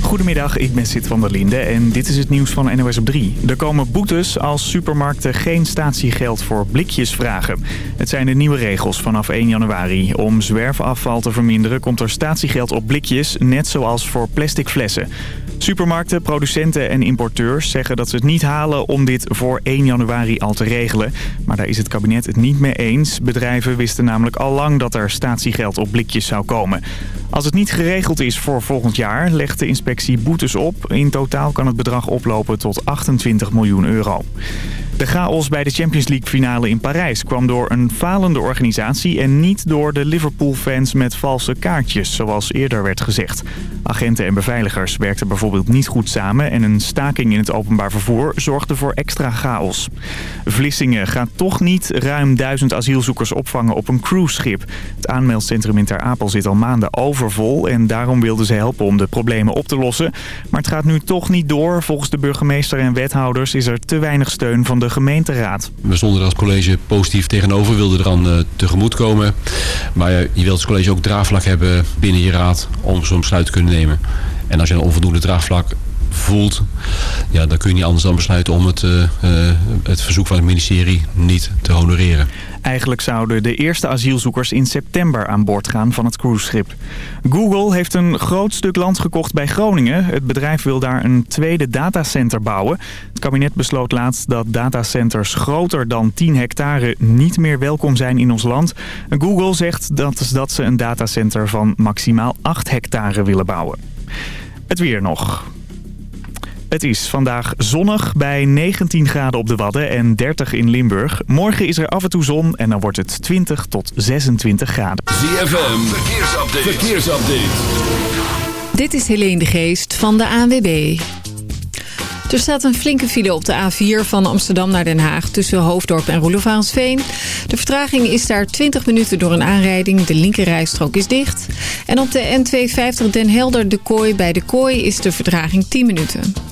Goedemiddag, ik ben Sid van der Linde en dit is het nieuws van NOS op 3. Er komen boetes als supermarkten geen statiegeld voor blikjes vragen. Het zijn de nieuwe regels vanaf 1 januari. Om zwerfafval te verminderen komt er statiegeld op blikjes, net zoals voor plastic flessen. Supermarkten, producenten en importeurs zeggen dat ze het niet halen om dit voor 1 januari al te regelen. Maar daar is het kabinet het niet mee eens. Bedrijven wisten namelijk al lang dat er statiegeld op blikjes zou komen. Als het niet geregeld is voor volgend jaar, legt de inspectie boetes op. In totaal kan het bedrag oplopen tot 28 miljoen euro. De chaos bij de Champions League finale in Parijs kwam door een falende organisatie en niet door de Liverpool-fans met valse kaartjes, zoals eerder werd gezegd. Agenten en beveiligers werkten bijvoorbeeld niet goed samen en een staking in het openbaar vervoer zorgde voor extra chaos. Vlissingen gaat toch niet ruim duizend asielzoekers opvangen op een cruiseschip. Het aanmeldcentrum in Ter Apel zit al maanden overvol en daarom wilden ze helpen om de problemen op te lossen. Maar het gaat nu toch niet door. Volgens de burgemeester en wethouders is er te weinig steun van de gemeenteraad. We stonden er als college positief tegenover, wilden eraan uh, tegemoet komen. Maar uh, je wilt als college ook draagvlak hebben binnen je raad om zo'n besluit te kunnen nemen. En als je een onvoldoende draagvlak voelt, ja, dan kun je niet anders dan besluiten om het, uh, het verzoek van het ministerie niet te honoreren. Eigenlijk zouden de eerste asielzoekers in september aan boord gaan van het cruiseschip. Google heeft een groot stuk land gekocht bij Groningen. Het bedrijf wil daar een tweede datacenter bouwen. Het kabinet besloot laatst dat datacenters groter dan 10 hectare niet meer welkom zijn in ons land. Google zegt dat, dat ze een datacenter van maximaal 8 hectare willen bouwen. Het weer nog. Het is vandaag zonnig bij 19 graden op de Wadden en 30 in Limburg. Morgen is er af en toe zon en dan wordt het 20 tot 26 graden. ZFM, verkeersupdate. verkeersupdate. Dit is Helene de Geest van de ANWB. Er staat een flinke file op de A4 van Amsterdam naar Den Haag... tussen Hoofddorp en Roelofaansveen. De vertraging is daar 20 minuten door een aanrijding. De linkerrijstrook is dicht. En op de N250 Den Helder de Kooi bij de Kooi is de vertraging 10 minuten.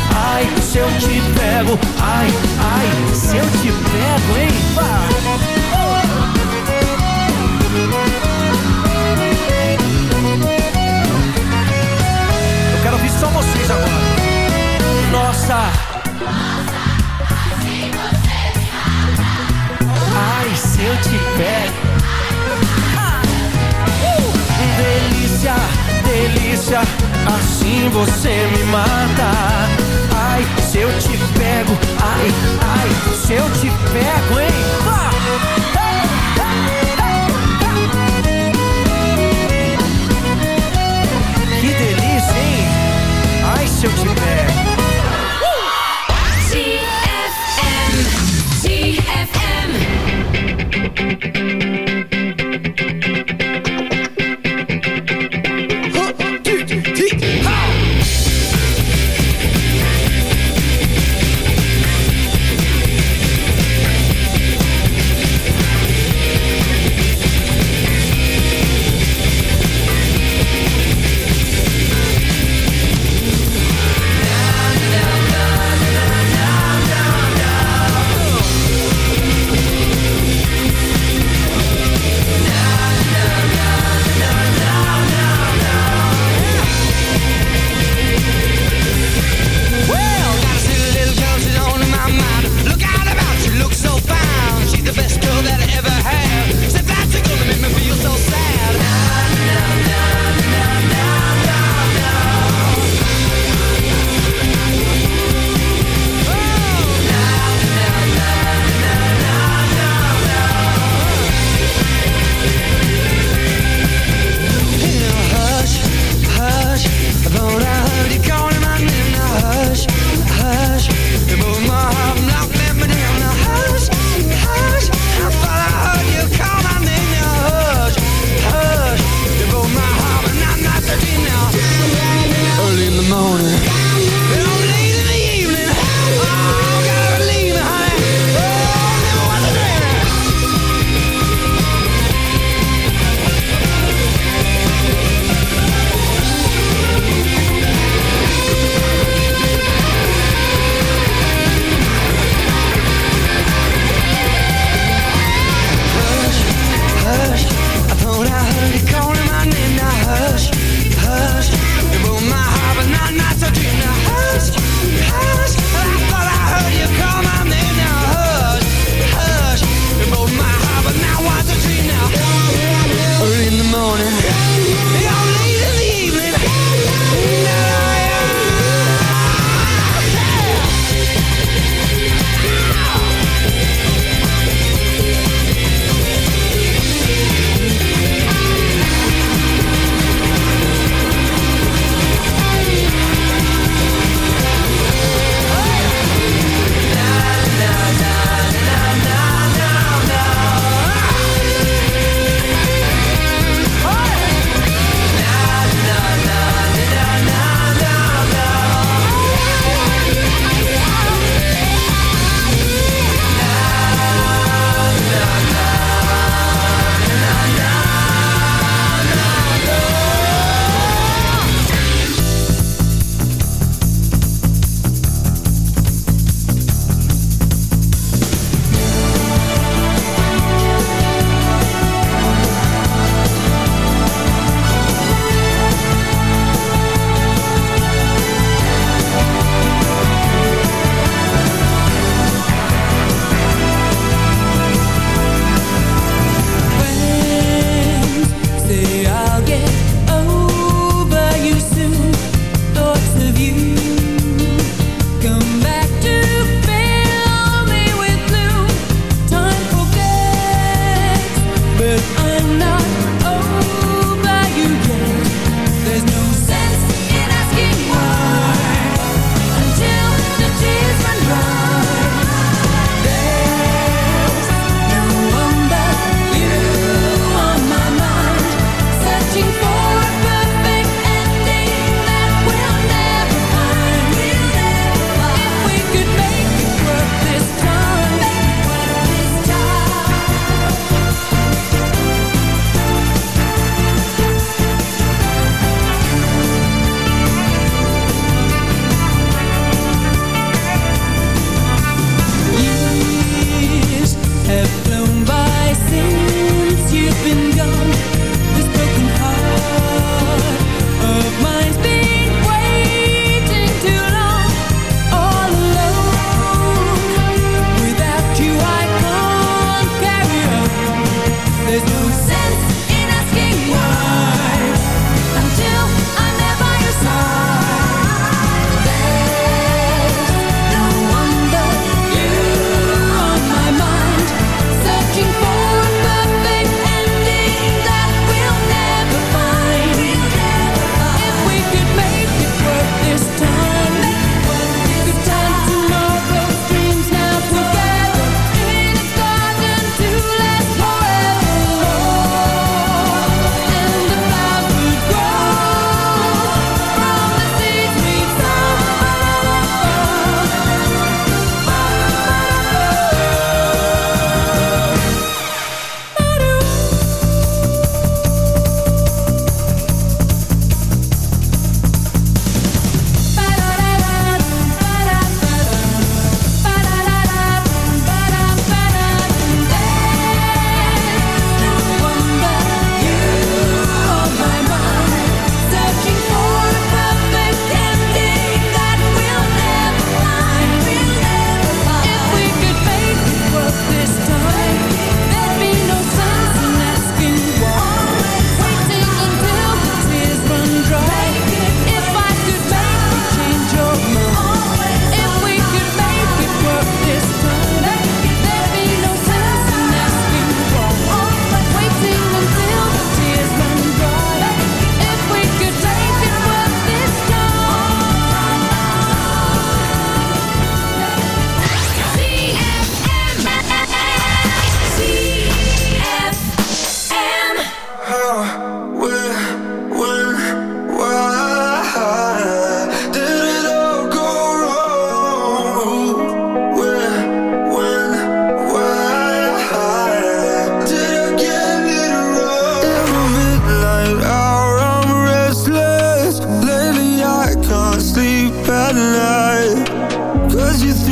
Ai, se eu te pego, ai, ai, se eu te pego, hein? Vá. Eu quero ouvir só vocês agora. Nossa. Ai, se eu te pego. Uh. Delícia, delícia, assim você me mata. Ai, se eu te pego, ai, ai, se eu te pego, hein? Que delícia, hein? Ai, se eu te pego.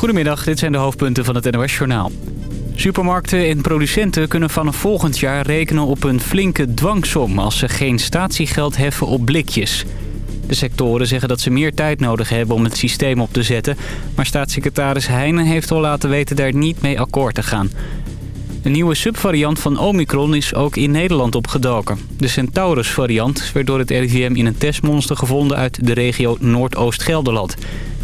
Goedemiddag, dit zijn de hoofdpunten van het NOS-journaal. Supermarkten en producenten kunnen vanaf volgend jaar rekenen op een flinke dwangsom... als ze geen statiegeld heffen op blikjes. De sectoren zeggen dat ze meer tijd nodig hebben om het systeem op te zetten... maar staatssecretaris Heijnen heeft al laten weten daar niet mee akkoord te gaan. Een nieuwe subvariant van Omicron is ook in Nederland opgedoken. De Centaurus-variant werd door het RIVM in een testmonster gevonden uit de regio Noordoost-Gelderland.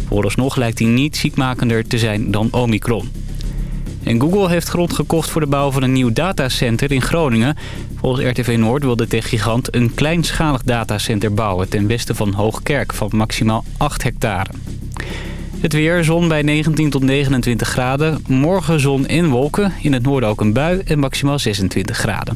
Vooralsnog lijkt hij niet ziekmakender te zijn dan Omicron. En Google heeft grond gekocht voor de bouw van een nieuw datacenter in Groningen. Volgens RTV Noord wil de techgigant een kleinschalig datacenter bouwen... ten westen van Hoogkerk van maximaal 8 hectare. Het weer, zon bij 19 tot 29 graden. Morgen zon en wolken. In het noorden ook een bui en maximaal 26 graden.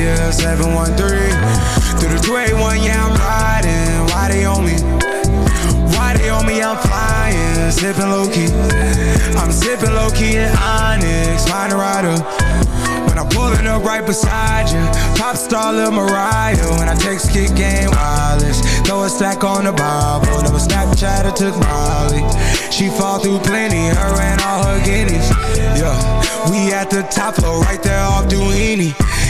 yeah. 713 through the 281, yeah, I'm riding. Why they on me? Why they on me? I'm flying, sipping low key. I'm sipping low key in Onyx, find a rider. When I'm pulling up right beside you, pop star Lil Mariah. When I text kick game wireless, throw a stack on the Bible. Never Snapchat or took Molly. She fall through plenty, her and all her guineas. Yeah, we at the top floor, right there off Duini.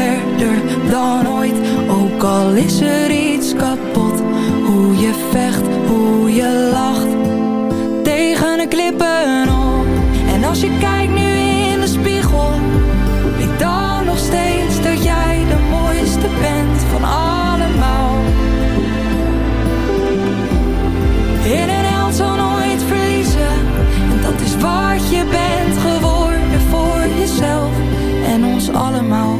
Verder dan ooit, ook al is er iets kapot. Hoe je vecht, hoe je lacht, tegen de klippen op. En als je kijkt nu in de spiegel, weet dan nog steeds dat jij de mooiste bent van allemaal. In een held zal nooit verliezen, en dat is wat je bent geworden voor jezelf en ons allemaal.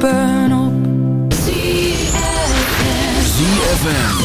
lampen op. ZFM.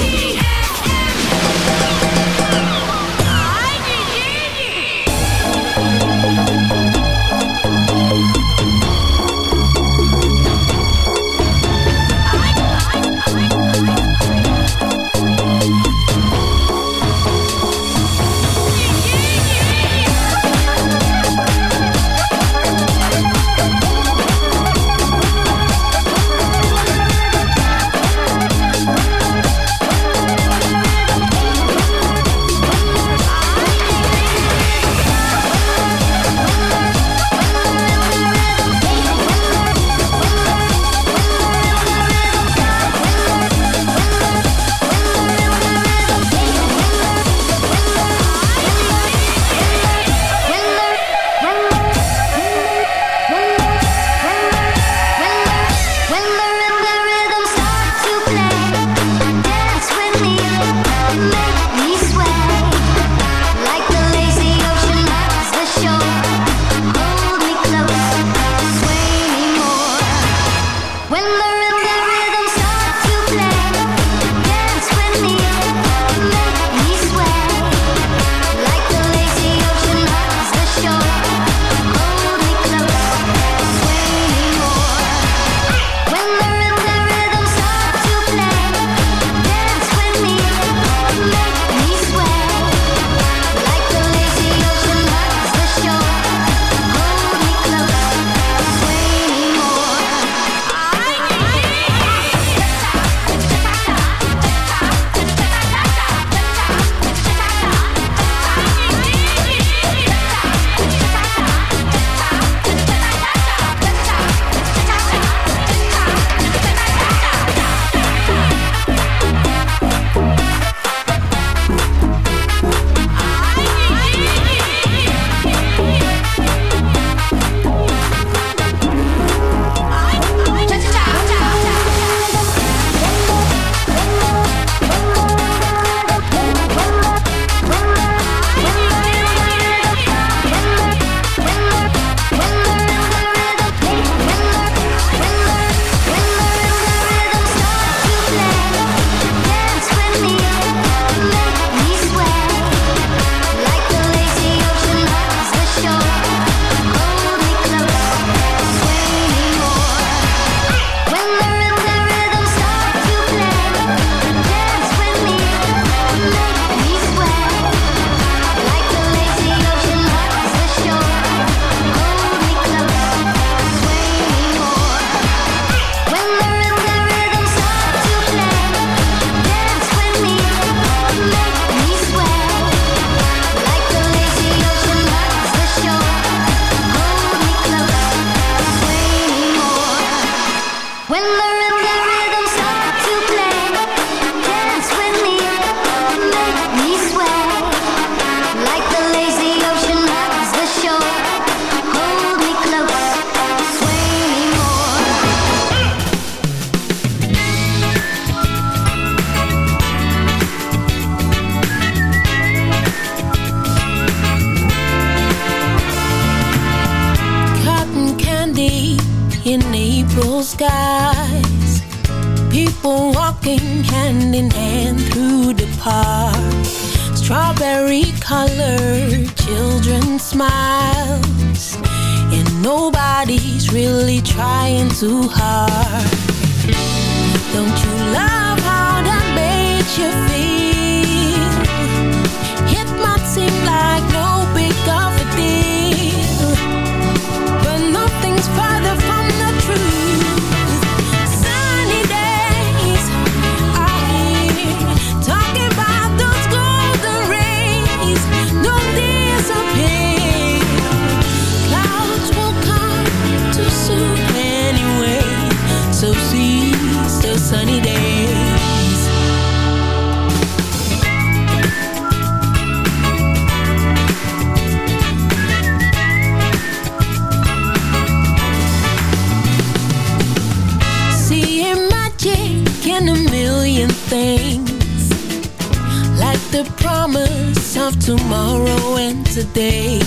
The promise of tomorrow and today.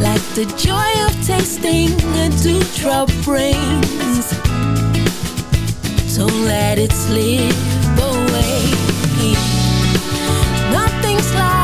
Like the joy of tasting a dewdrop brings So let it slip away. Nothing's like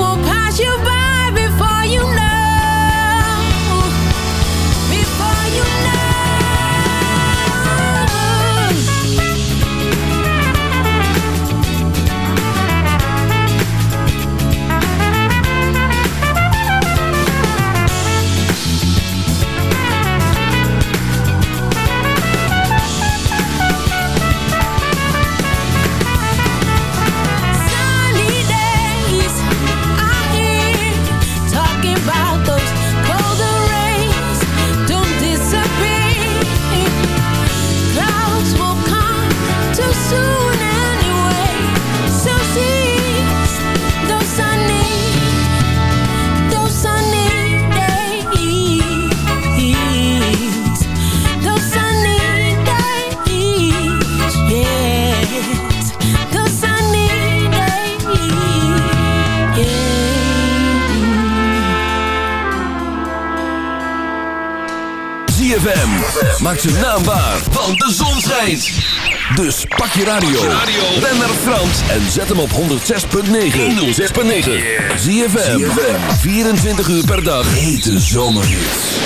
Maak zijn naam waar, want de zon schijnt. Dus pak je radio. Ben naar Frans en zet hem op 106.9. 106.9. ZFM. 24 uur per dag. Hete zomerhits.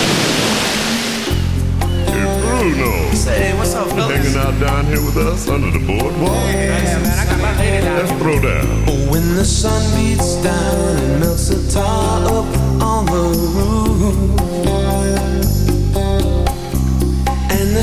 Bruno. Say, what's up, fellas? Hanging out down here with us under the boardwalk. Yeah, man, I got my lady down Let's throw down. Oh, when the sun beats down and melts the tar up on the roof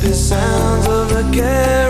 the sounds of the carousel.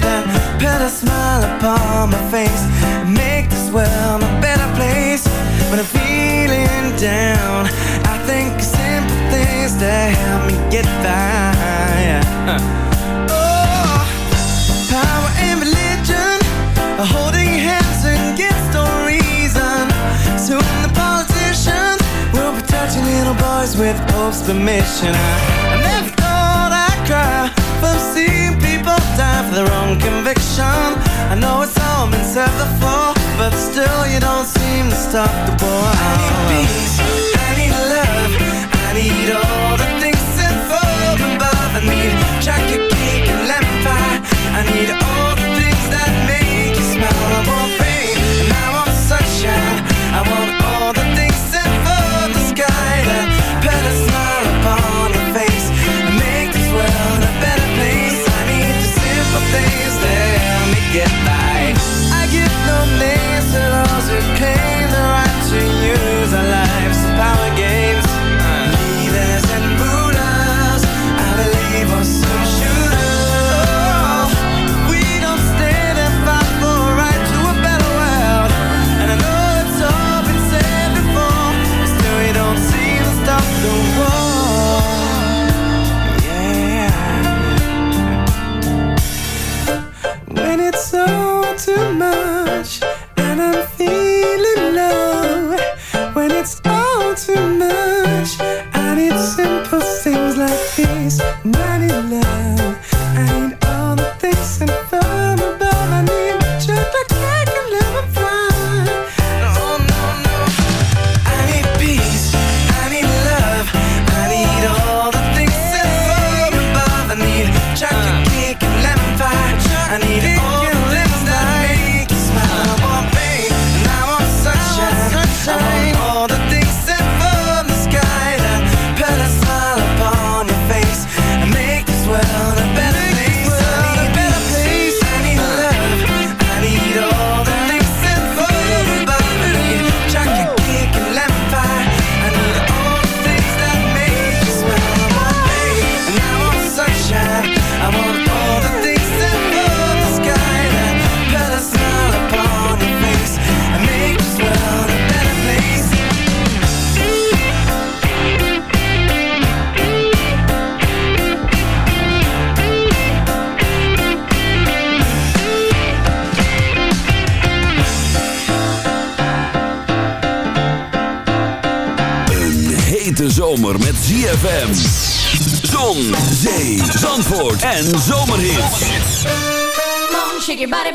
that put a smile upon my face and make this world a better place. When I'm feeling down, I think of simple things that help me get by. Oh, power and religion are holding hands against no reason. Soon the politicians will be touching little boys with Pope's permission. I, I never die for conviction. I know it's all been said before, but still you don't seem to stop the. I need peace, I need love, I need all the things sent from above. I need chocolate cake and lemon pie. I need all the things that make you smile. I want rain and I want sunshine. I want all the things get by.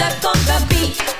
that conga beat.